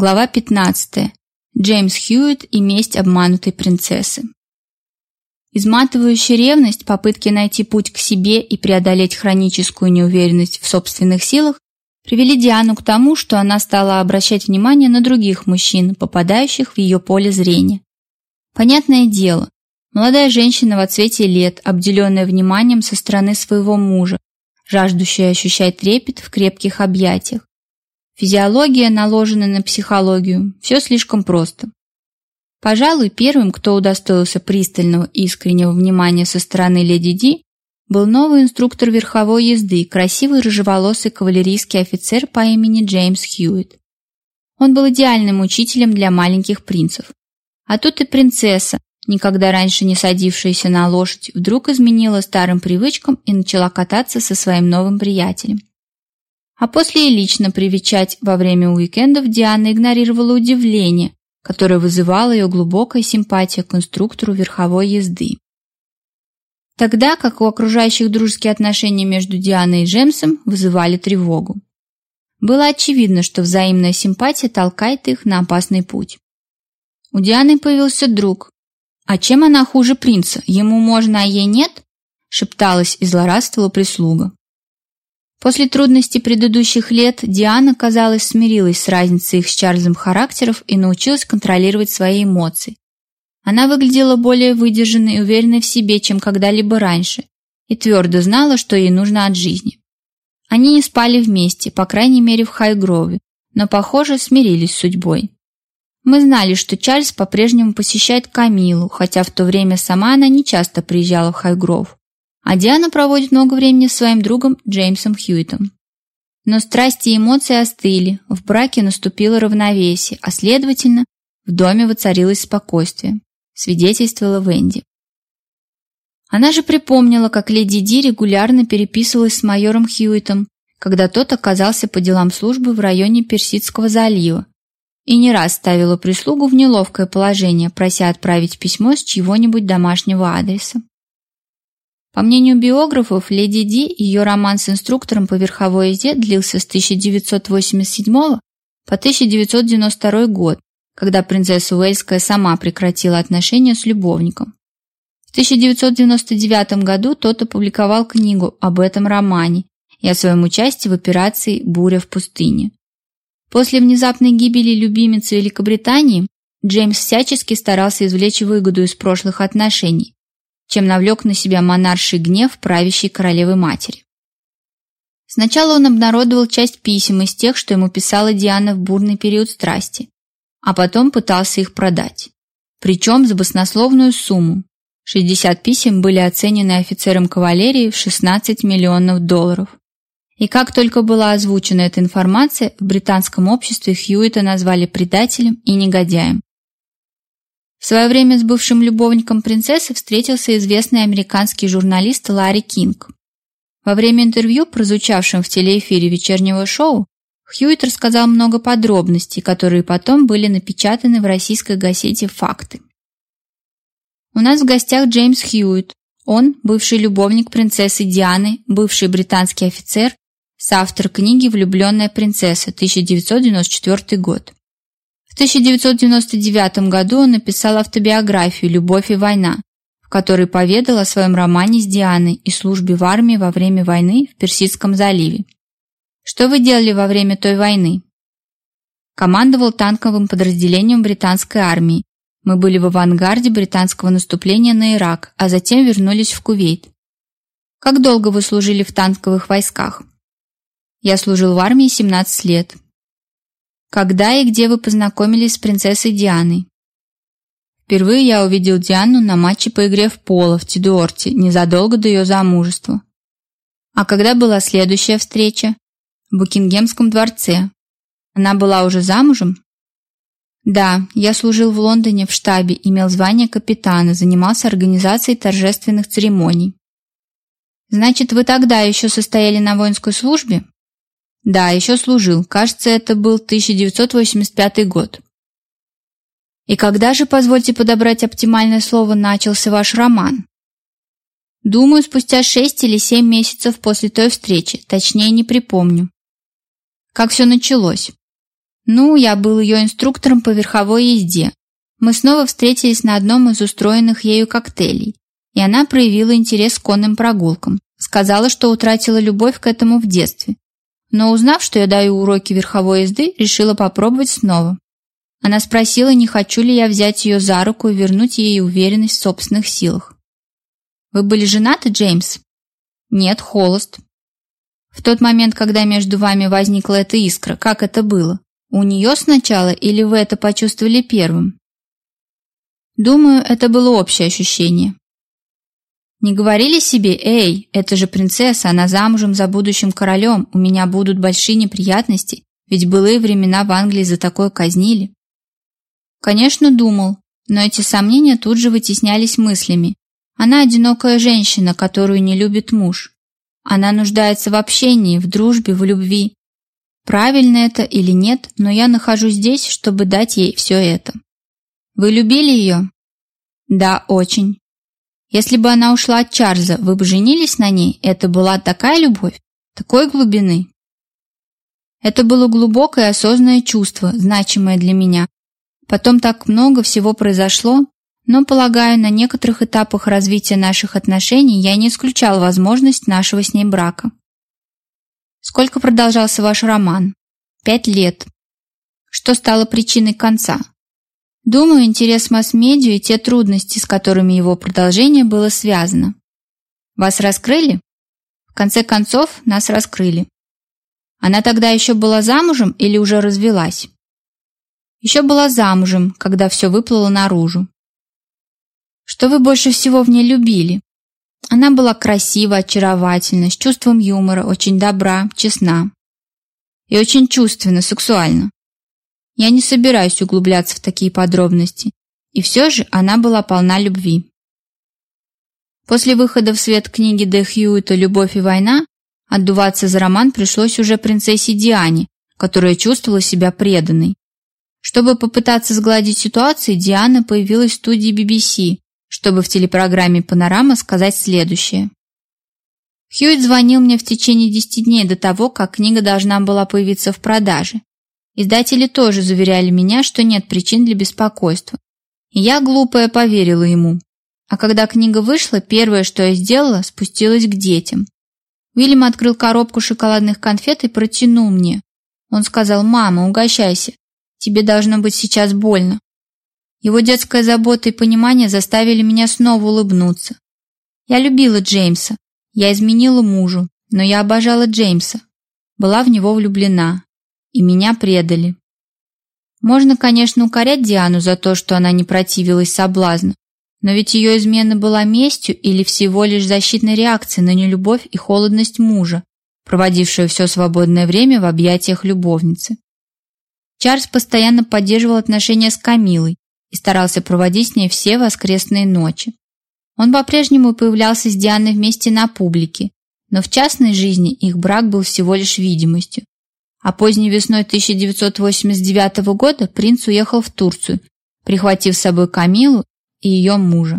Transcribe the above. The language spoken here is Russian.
Глава 15. Джеймс Хьюитт и месть обманутой принцессы. Изматывающая ревность, попытки найти путь к себе и преодолеть хроническую неуверенность в собственных силах привели Диану к тому, что она стала обращать внимание на других мужчин, попадающих в ее поле зрения. Понятное дело, молодая женщина в отцвете лет, обделенная вниманием со стороны своего мужа, жаждущая ощущать трепет в крепких объятиях. Физиология наложена на психологию. Все слишком просто. Пожалуй, первым, кто удостоился пристального искреннего внимания со стороны леди Ди, был новый инструктор верховой езды, красивый рыжеволосый кавалерийский офицер по имени Джеймс Хьюитт. Он был идеальным учителем для маленьких принцев. А тут и принцесса, никогда раньше не садившаяся на лошадь, вдруг изменила старым привычкам и начала кататься со своим новым приятелем. А после и лично привечать во время уикендов Диана игнорировала удивление, которое вызывало ее глубокая симпатия к инструктору верховой езды. Тогда как у окружающих дружеские отношения между Дианой и Джемсом вызывали тревогу. Было очевидно, что взаимная симпатия толкает их на опасный путь. У Дианы появился друг. А чем она хуже принца? Ему можно, а ей нет? шепталась и злорадствовала прислуга. После трудностей предыдущих лет Диана, казалось, смирилась с разницей их с Чарльзом характеров и научилась контролировать свои эмоции. Она выглядела более выдержанной и уверенной в себе, чем когда-либо раньше, и твердо знала, что ей нужно от жизни. Они не спали вместе, по крайней мере в Хайгрове, но, похоже, смирились с судьбой. Мы знали, что Чарльз по-прежнему посещает Камилу, хотя в то время сама она не часто приезжала в Хайгров а Диана проводит много времени с своим другом Джеймсом Хьюитом. Но страсти и эмоции остыли, в браке наступило равновесие, а следовательно, в доме воцарилось спокойствие, свидетельствовала Венди. Она же припомнила, как леди Ди регулярно переписывалась с майором Хьюитом, когда тот оказался по делам службы в районе Персидского залива, и не раз ставила прислугу в неловкое положение, прося отправить письмо с чьего-нибудь домашнего адреса. По мнению биографов, леди Ди, ее роман с инструктором по верховой езде длился с 1987 по 1992 год, когда принцесса Уэльская сама прекратила отношения с любовником. В 1999 году тот опубликовал книгу об этом романе и о своем участии в операции «Буря в пустыне». После внезапной гибели любимицы Великобритании Джеймс всячески старался извлечь выгоду из прошлых отношений, чем навлек на себя монарший гнев правящей королевы матери. Сначала он обнародовал часть писем из тех, что ему писала Диана в бурный период страсти, а потом пытался их продать. Причем за баснословную сумму. 60 писем были оценены офицером кавалерии в 16 миллионов долларов. И как только была озвучена эта информация, в британском обществе Хьюита назвали предателем и негодяем. В свое время с бывшим любовником принцессы встретился известный американский журналист Ларри Кинг. Во время интервью, прозвучавшем в телеэфире вечернего шоу, Хьюитт рассказал много подробностей, которые потом были напечатаны в российской газете «Факты». У нас в гостях Джеймс Хьюитт. Он – бывший любовник принцессы Дианы, бывший британский офицер, соавтор книги «Влюбленная принцесса», 1994 год. 1999 году он написал автобиографию «Любовь и война», в которой поведал о своем романе с Дианой и службе в армии во время войны в Персидском заливе. Что вы делали во время той войны? Командовал танковым подразделением британской армии. Мы были в авангарде британского наступления на Ирак, а затем вернулись в Кувейт. Как долго вы служили в танковых войсках? Я служил в армии 17 лет. Когда и где вы познакомились с принцессой Дианой? Впервые я увидел Диану на матче по игре в поло в Тидуорте, незадолго до ее замужества. А когда была следующая встреча? В Букингемском дворце. Она была уже замужем? Да, я служил в Лондоне в штабе, имел звание капитана, занимался организацией торжественных церемоний. Значит, вы тогда еще состояли на воинской службе? Да, еще служил. Кажется, это был 1985 год. И когда же, позвольте подобрать оптимальное слово, начался ваш роман? Думаю, спустя шесть или семь месяцев после той встречи, точнее не припомню. Как все началось? Ну, я был ее инструктором по верховой езде. Мы снова встретились на одном из устроенных ею коктейлей, и она проявила интерес к конным прогулкам. Сказала, что утратила любовь к этому в детстве. Но узнав, что я даю уроки верховой езды, решила попробовать снова. Она спросила, не хочу ли я взять ее за руку и вернуть ей уверенность в собственных силах. Вы были женаты, Джеймс? Нет, холост. В тот момент, когда между вами возникла эта искра, как это было? У нее сначала или вы это почувствовали первым? Думаю, это было общее ощущение. Не говорили себе, эй, это же принцесса, она замужем за будущим королем, у меня будут большие неприятности, ведь былые времена в Англии за такое казнили. Конечно, думал, но эти сомнения тут же вытеснялись мыслями. Она одинокая женщина, которую не любит муж. Она нуждается в общении, в дружбе, в любви. Правильно это или нет, но я нахожусь здесь, чтобы дать ей все это. Вы любили ее? Да, очень. Если бы она ушла от Чарльза, вы бы женились на ней? Это была такая любовь, такой глубины. Это было глубокое осознанное чувство, значимое для меня. Потом так много всего произошло, но, полагаю, на некоторых этапах развития наших отношений я не исключал возможность нашего с ней брака. Сколько продолжался ваш роман? Пять лет. Что стало причиной конца? Думаю, интерес масс-медиа и те трудности, с которыми его продолжение было связано. Вас раскрыли? В конце концов, нас раскрыли. Она тогда еще была замужем или уже развелась? Еще была замужем, когда все выплыло наружу. Что вы больше всего в ней любили? Она была красива, очаровательна, с чувством юмора, очень добра, честна. И очень чувственна, сексуальна. Я не собираюсь углубляться в такие подробности. И все же она была полна любви. После выхода в свет книги Де Хьюита «Любовь и война» отдуваться за роман пришлось уже принцессе Диане, которая чувствовала себя преданной. Чтобы попытаться сгладить ситуацию, Диана появилась в студии BBC, чтобы в телепрограмме «Панорама» сказать следующее. Хьюитт звонил мне в течение 10 дней до того, как книга должна была появиться в продаже. Издатели тоже заверяли меня, что нет причин для беспокойства. И я, глупая, поверила ему. А когда книга вышла, первое, что я сделала, спустилась к детям. Уильям открыл коробку шоколадных конфет и протянул мне. Он сказал, «Мама, угощайся. Тебе должно быть сейчас больно». Его детская забота и понимание заставили меня снова улыбнуться. Я любила Джеймса. Я изменила мужу, но я обожала Джеймса. Была в него влюблена. И меня предали. Можно, конечно, укорять Диану за то, что она не противилась соблазну, но ведь ее измена была местью или всего лишь защитной реакцией на нелюбовь и холодность мужа, проводившего все свободное время в объятиях любовницы. Чарльз постоянно поддерживал отношения с Камилой, и старался проводить с ней все воскресные ночи. Он по-прежнему появлялся с Дианой вместе на публике, но в частной жизни их брак был всего лишь видимостью. А поздней весной 1989 года принц уехал в Турцию, прихватив с собой Камилу и ее мужа.